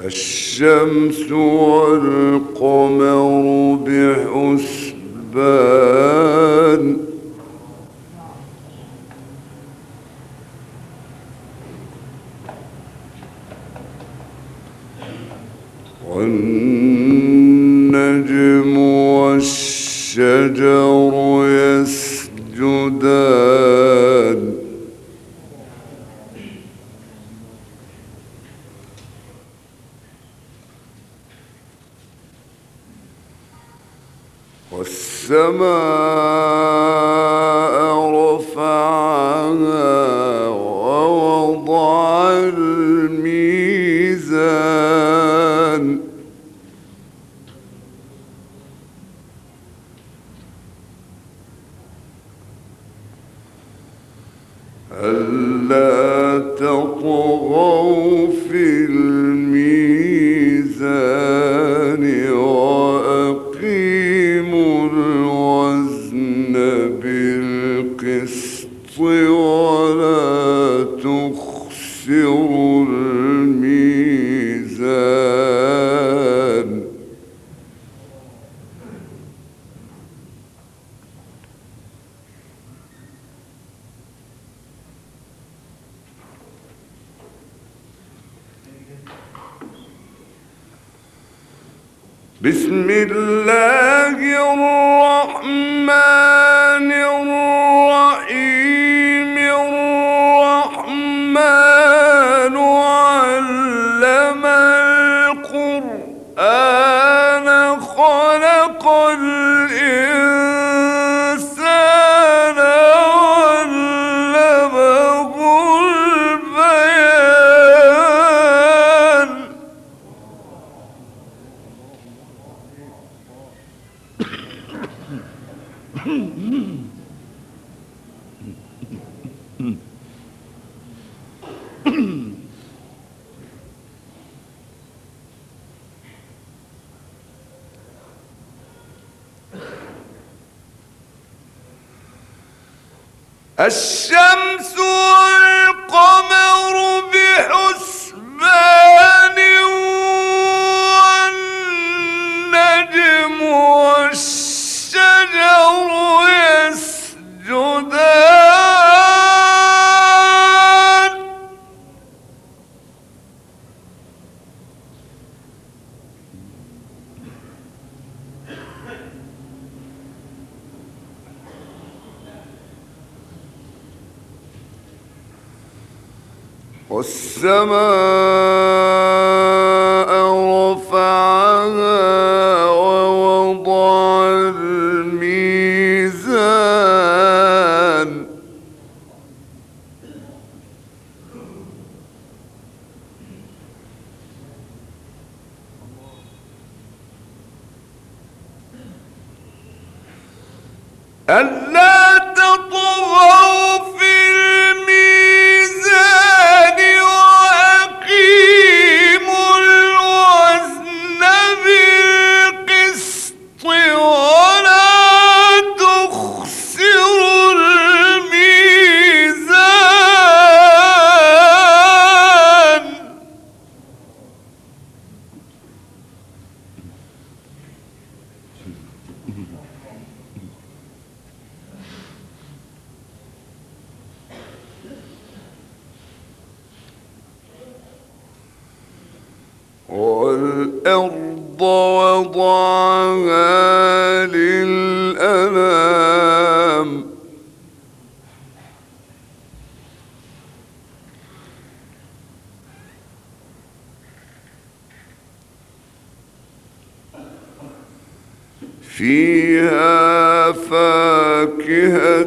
الشمس والقمر بحسبان. بسم الله الرحمن اشیا والسماء فيها فاكهة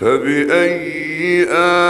فبأي آل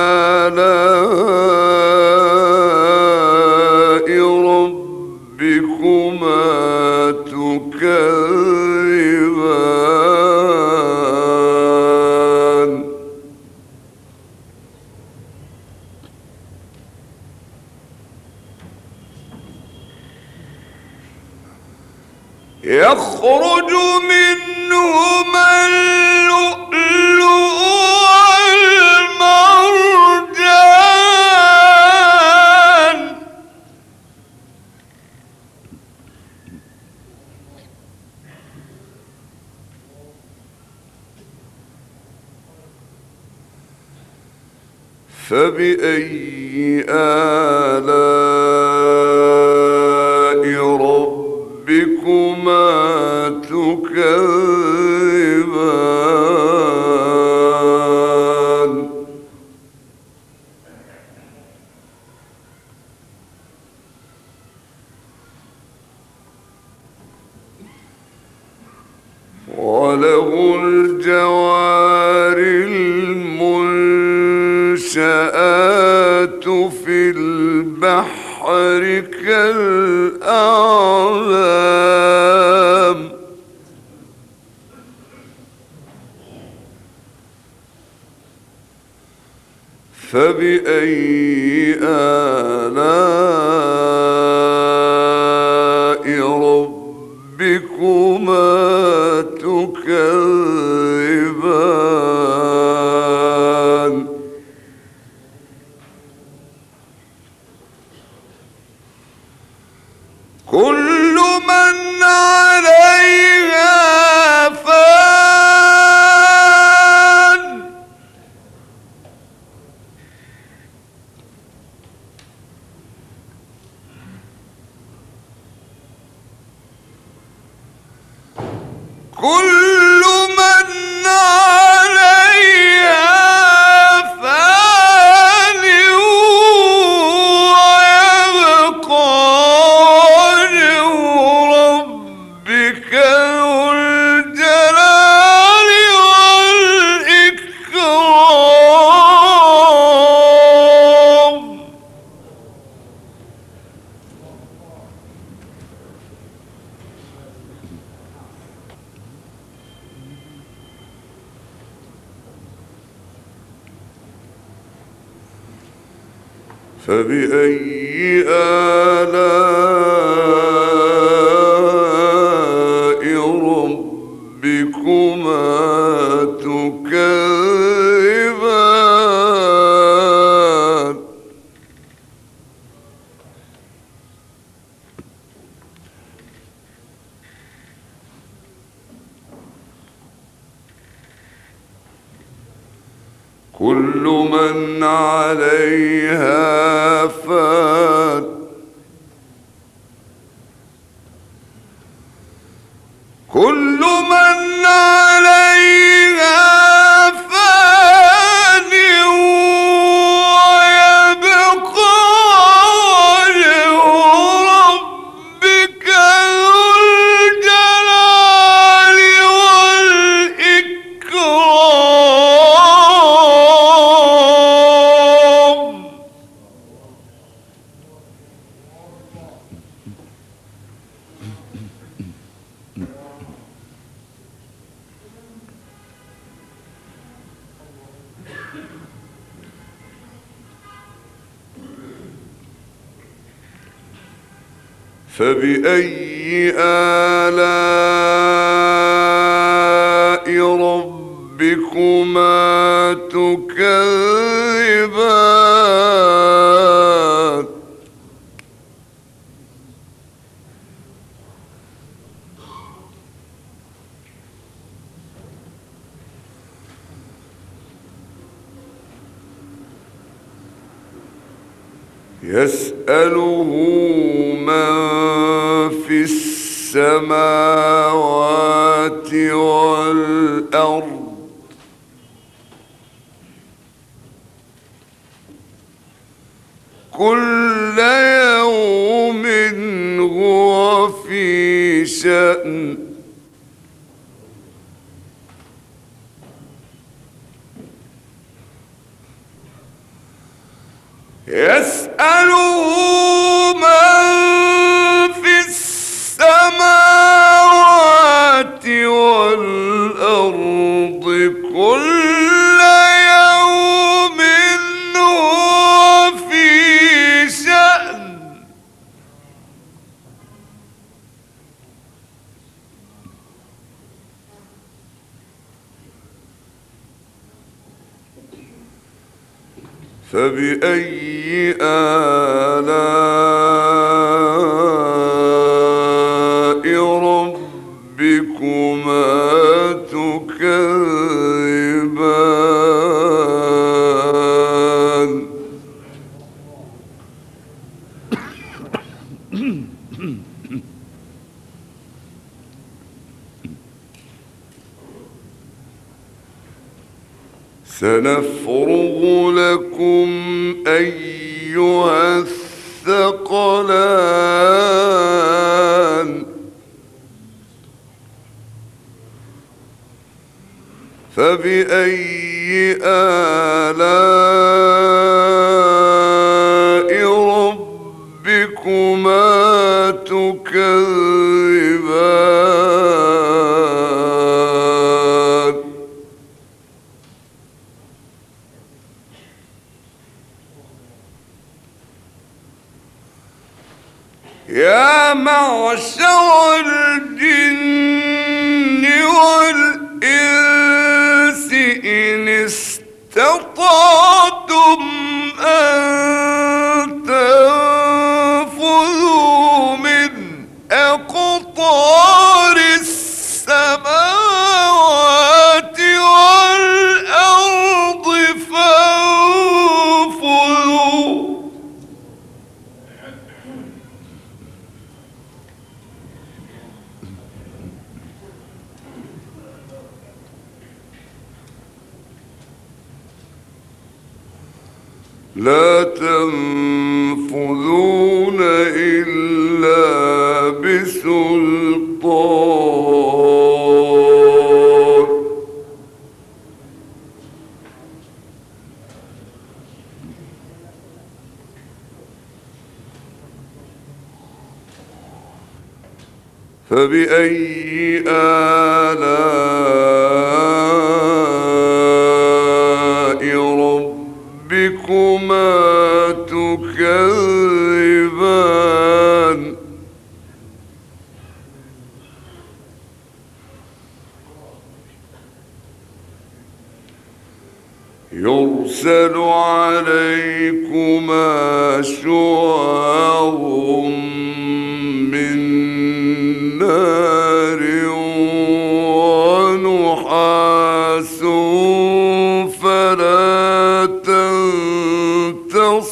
وله الجوار المنشآت في البحر كالأعلام. فبأي فبأي آلام فبأي آلام يسأله من في السماوات فبأي آلام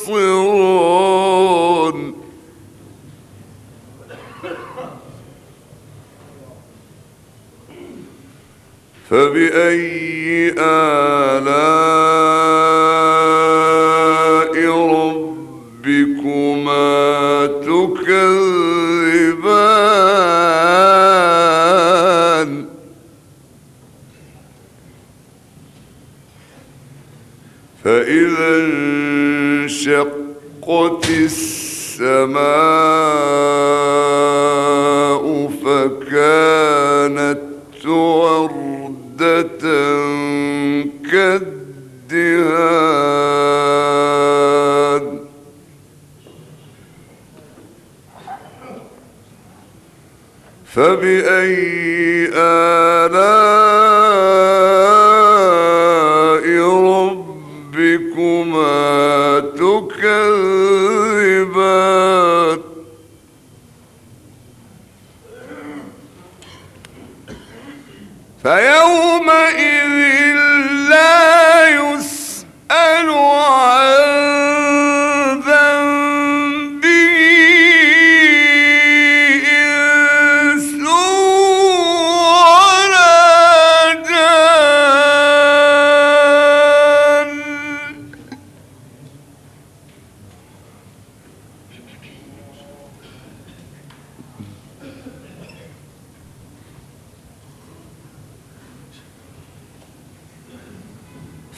يبصرون فبأي آلاء ربكما تكذبون السماء فكانت وردة كالدهان. فبأي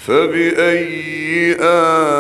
فبأي آل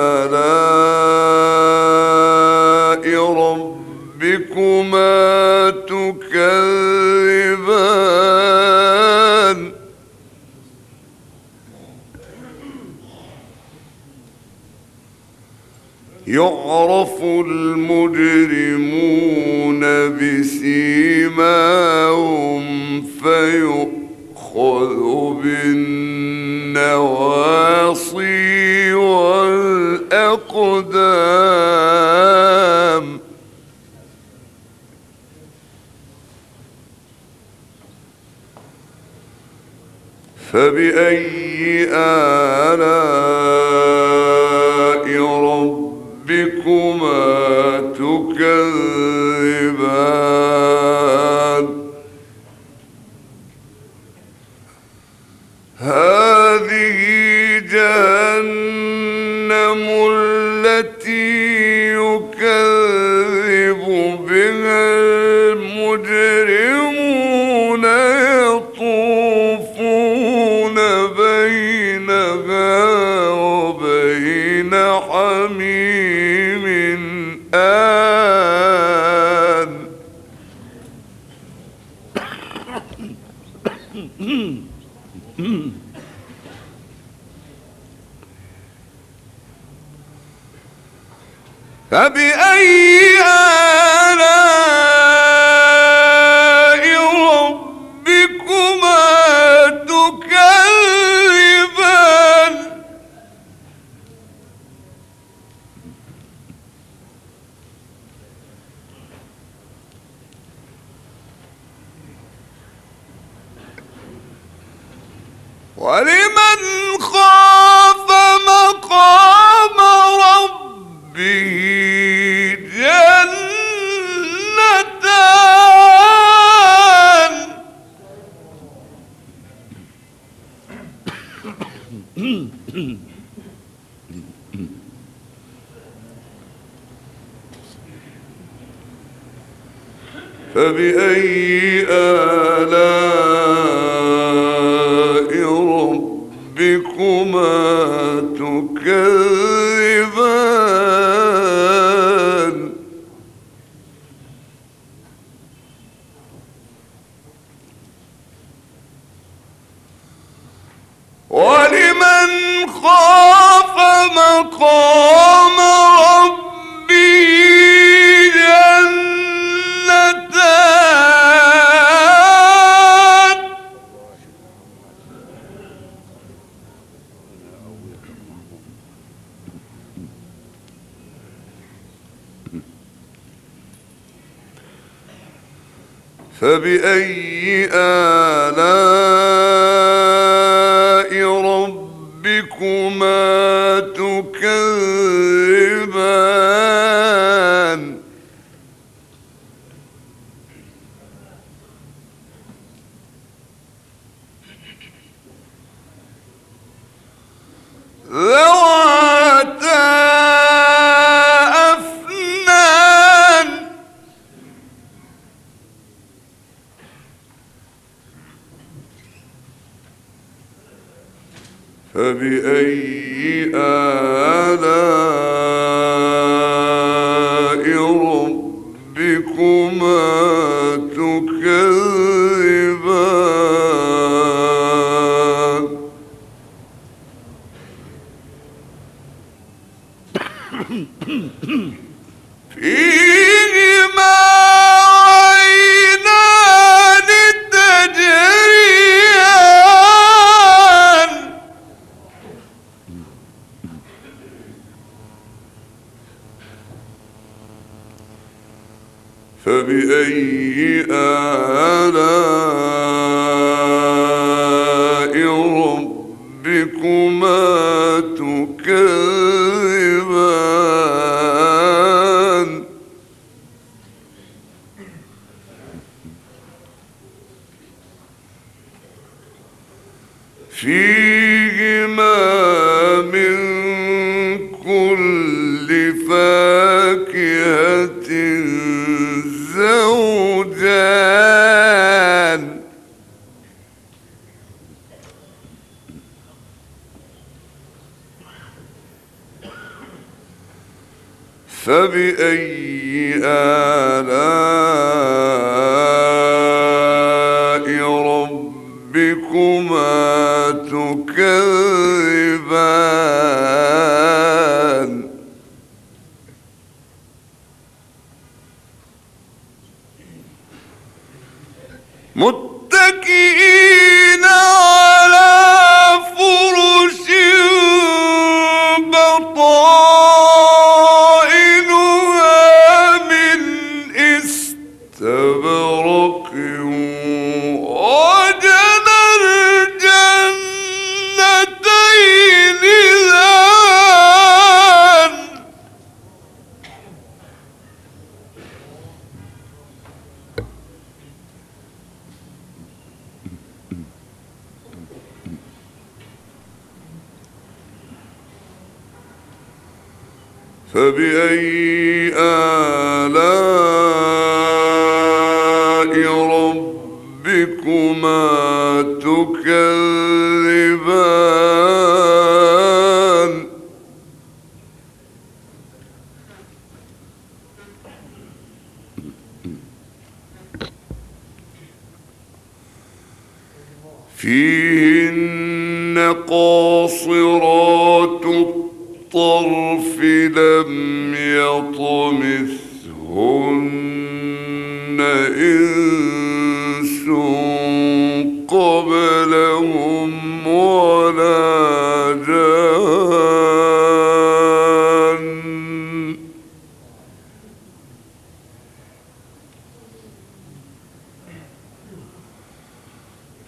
فبأي فبأي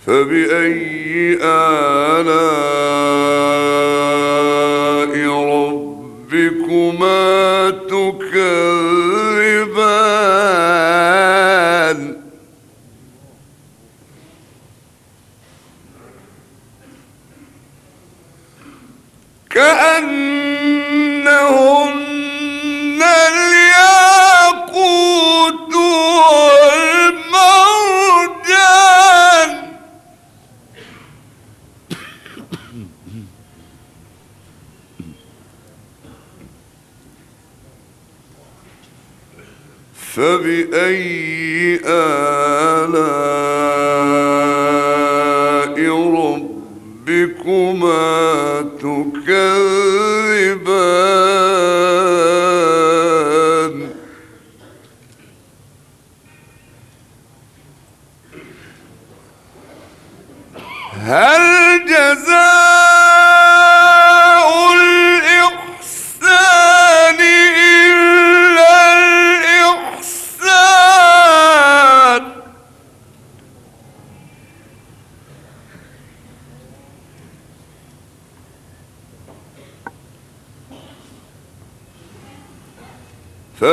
فبأي آلام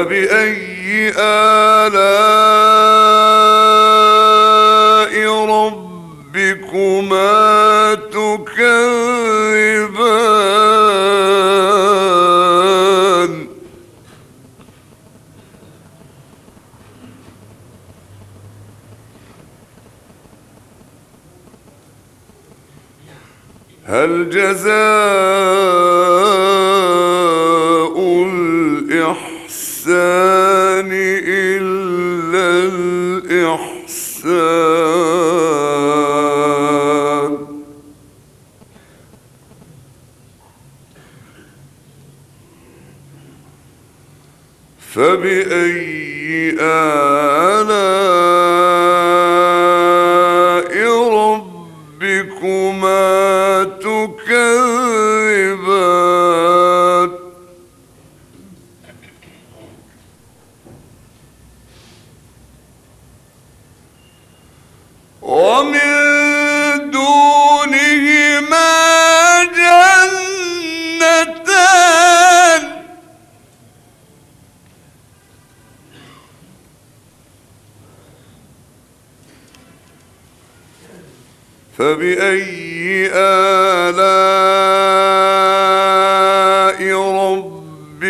فبأي آلام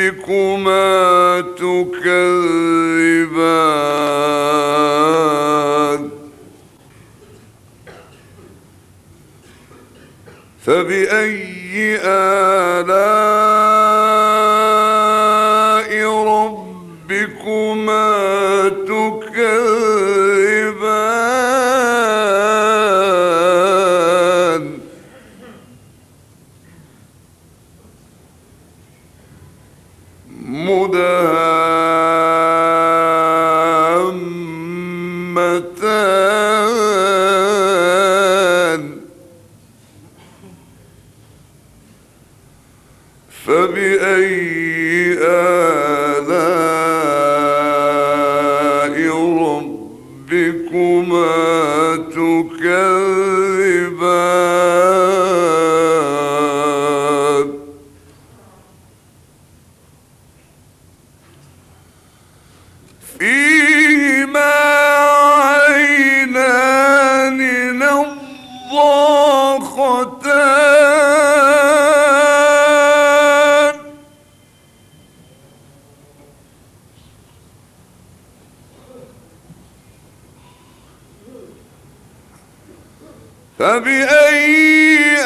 ربكما تكذبان فبأي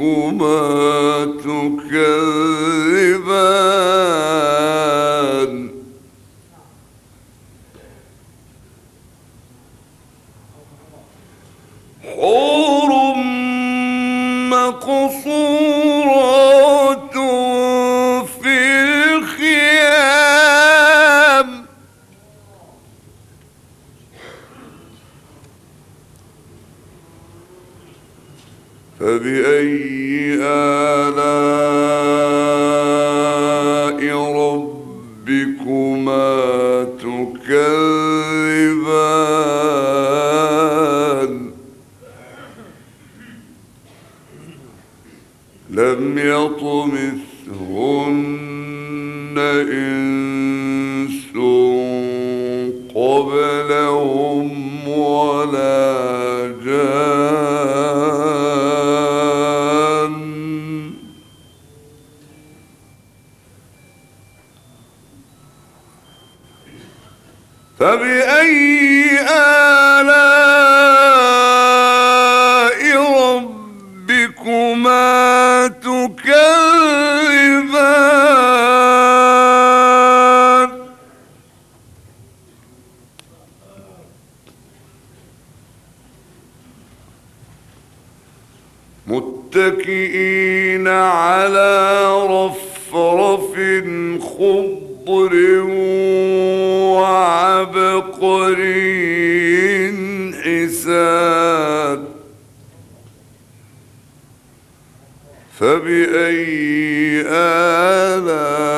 ربكما تكذبان. متكئين على رفرف خضر وعبقري حسان فبأي آلام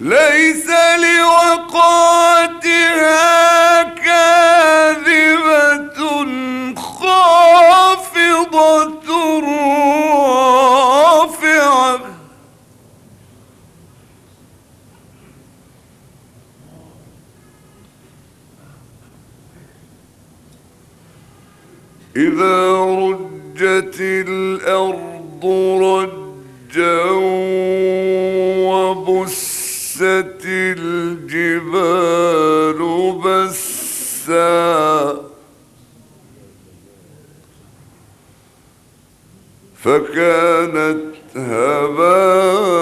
ليس لوقعتها كاذبة خافضة رافعة. إذا رجت الأرض رجا وبست الجبال بسا فكانت هباء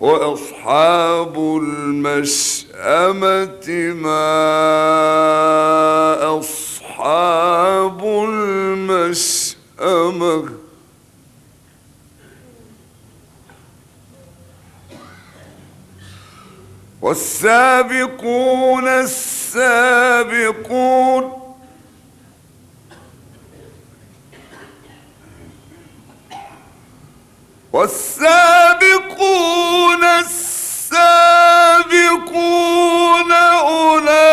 وأصحاب المشأمة ما أصحاب المشأمة والسابقون السابقون والسابقون السابقون السابقون أولئك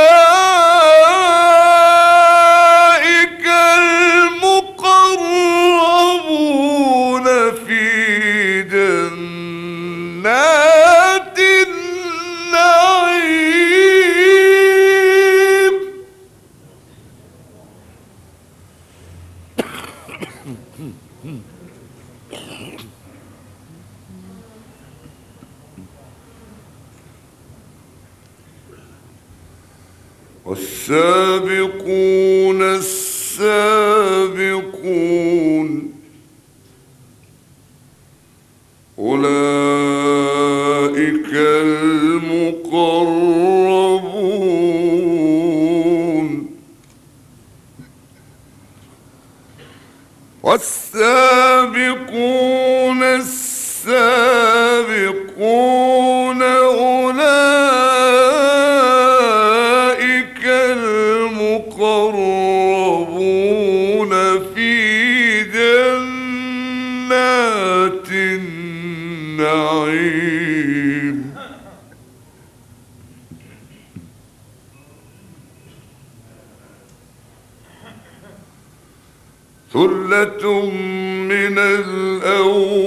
السابقون السابقون أولئك المقربون والسابقون السابقون ثلة من الأول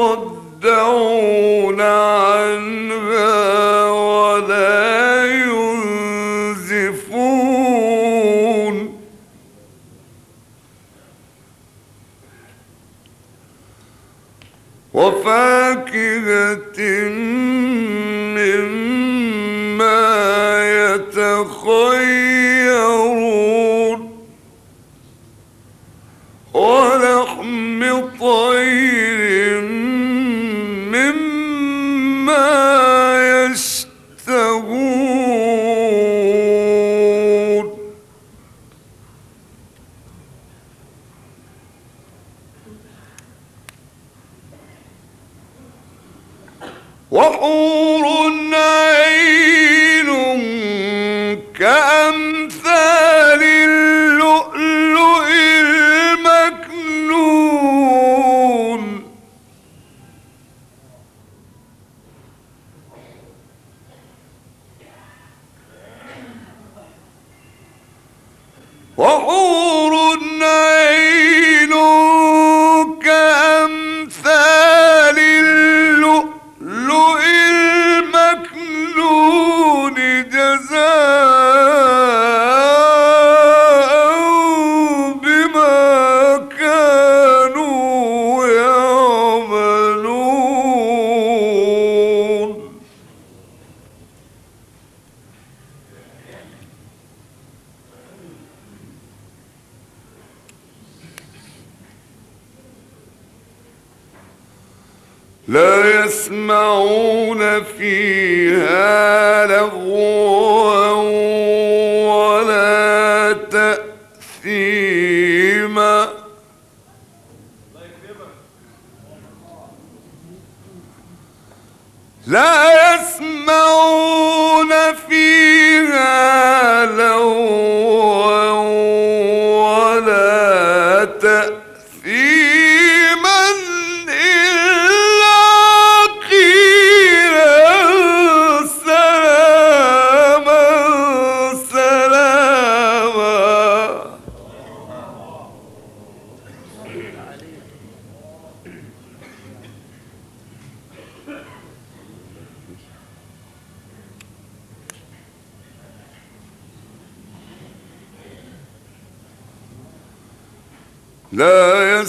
يصدعون عنها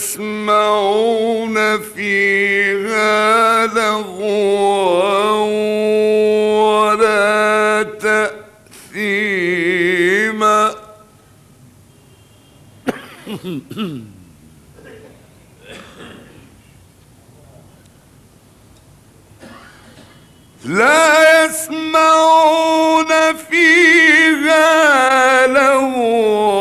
يسمعون فيها لغوا ولا تأثيما. لا يسمعون فيها لغوا